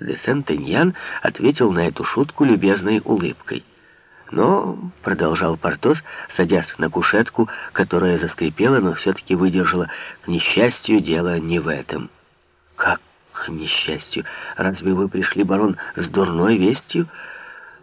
Де Сентеньян ответил на эту шутку любезной улыбкой. Но, продолжал Портос, садясь на кушетку, которая заскрипела, но все-таки выдержала, к несчастью, дело не в этом. Как к несчастью? Разве вы пришли, барон, с дурной вестью?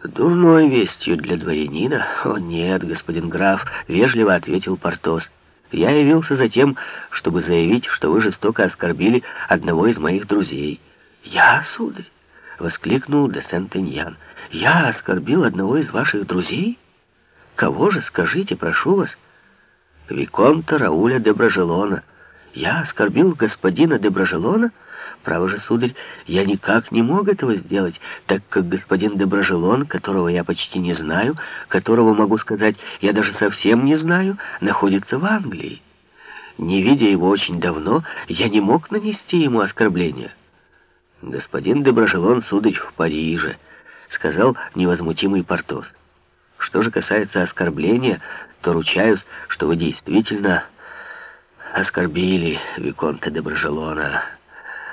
Дурной вестью для дворянина? О, нет, господин граф, вежливо ответил Портос. Я явился за тем, чтобы заявить, что вы жестоко оскорбили одного из моих друзей. «Я, сударь!» — воскликнул де Сентеньян. «Я оскорбил одного из ваших друзей? Кого же, скажите, прошу вас?» «Виконта Рауля де Бражелона. Я оскорбил господина де Бражелона?» Право же, сударь, я никак не мог этого сделать, так как господин де Бражелон, которого я почти не знаю, которого, могу сказать, я даже совсем не знаю, находится в Англии. Не видя его очень давно, я не мог нанести ему оскорбления. «Господин де Брожелон, сударь, в Париже», — сказал невозмутимый Портос. «Что же касается оскорбления, то ручаюсь, что вы действительно оскорбили Виконта де Брожелона,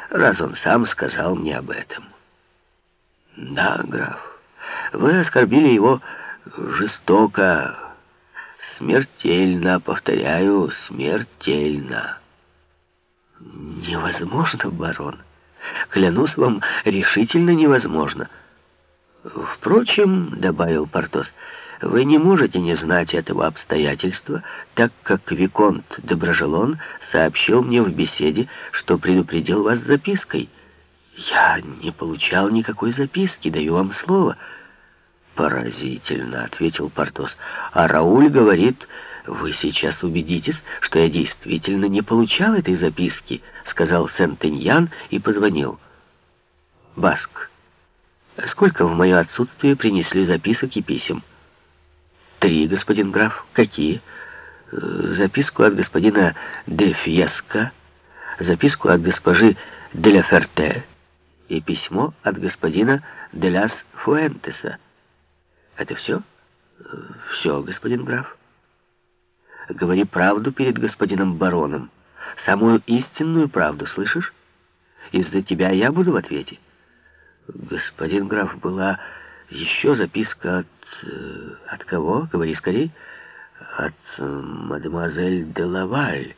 раз он сам сказал мне об этом». «Да, граф, вы оскорбили его жестоко, смертельно, повторяю, смертельно». «Невозможно, барон». Клянусь вам, решительно невозможно. Впрочем, — добавил Портос, — вы не можете не знать этого обстоятельства, так как Виконт Доброжелон сообщил мне в беседе, что предупредил вас запиской. Я не получал никакой записки, даю вам слово. Поразительно, — ответил Портос. А Рауль говорит... «Вы сейчас убедитесь, что я действительно не получал этой записки», — сказал Сент-Эньян и позвонил. «Баск, сколько в мое отсутствие принесли записок и писем?» «Три, господин граф. Какие?» «Записку от господина де Фьеско, записку от госпожи де ла Ферте и письмо от господина де ляс Фуэнтеса». «Это все?» «Все, господин граф». Говори правду перед господином бароном. Самую истинную правду, слышишь? Из-за тебя я буду в ответе. Господин граф, была еще записка от... Э, от кого? Говори скорей. От э, мадемуазель де Лаваль.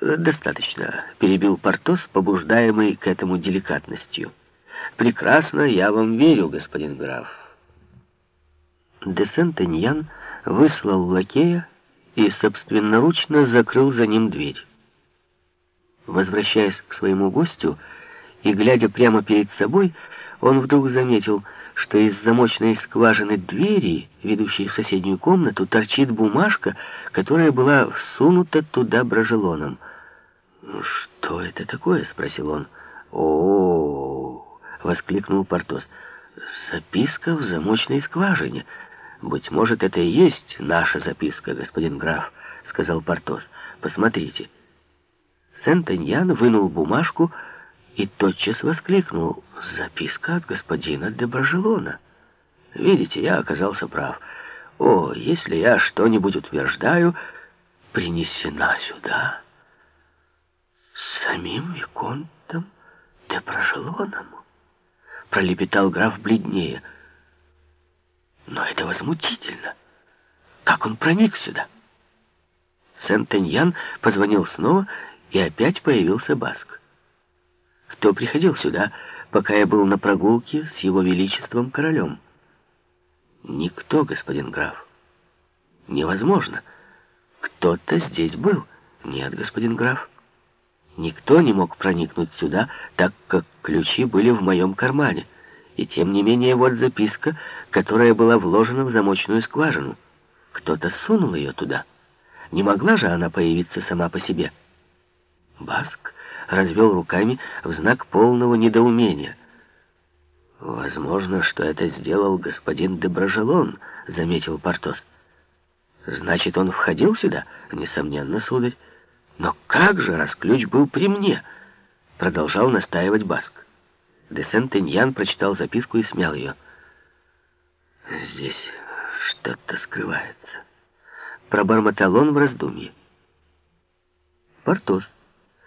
Достаточно, перебил Портос, побуждаемый к этому деликатностью. Прекрасно, я вам верю, господин граф. Де Сент-Эньян выслал лакея, и собственноручно закрыл за ним дверь. Возвращаясь к своему гостю и глядя прямо перед собой, он вдруг заметил, что из замочной скважины двери, ведущей в соседнюю комнату, торчит бумажка, которая была всунута туда брожелоном. «Что это такое?» — спросил он. «О-о-о!» — воскликнул Портос. «Записка в замочной скважине». «Быть может, это и есть наша записка, господин граф», — сказал Портос. «Посмотрите». Сент-Эньян вынул бумажку и тотчас воскликнул. «Записка от господина де Баржелона». «Видите, я оказался прав. О, если я что-нибудь утверждаю, принесена сюда самим Виконтом де Баржелоном», — пролепетал граф бледнее — но это возмутительно. Как он проник сюда? Сент-Эньян позвонил снова, и опять появился Баск. Кто приходил сюда, пока я был на прогулке с его величеством королем? Никто, господин граф. Невозможно. Кто-то здесь был. Нет, господин граф. Никто не мог проникнуть сюда, так как ключи были в моем кармане. И тем не менее вот записка, которая была вложена в замочную скважину. Кто-то сунул ее туда. Не могла же она появиться сама по себе. Баск развел руками в знак полного недоумения. «Возможно, что это сделал господин Доброжелон», — заметил Портос. «Значит, он входил сюда?» «Несомненно, сударь. Но как же, раз ключ был при мне?» — продолжал настаивать Баск. Де Сентеньян прочитал записку и смял ее. «Здесь что-то скрывается». Пробормотал он в раздумье. Портос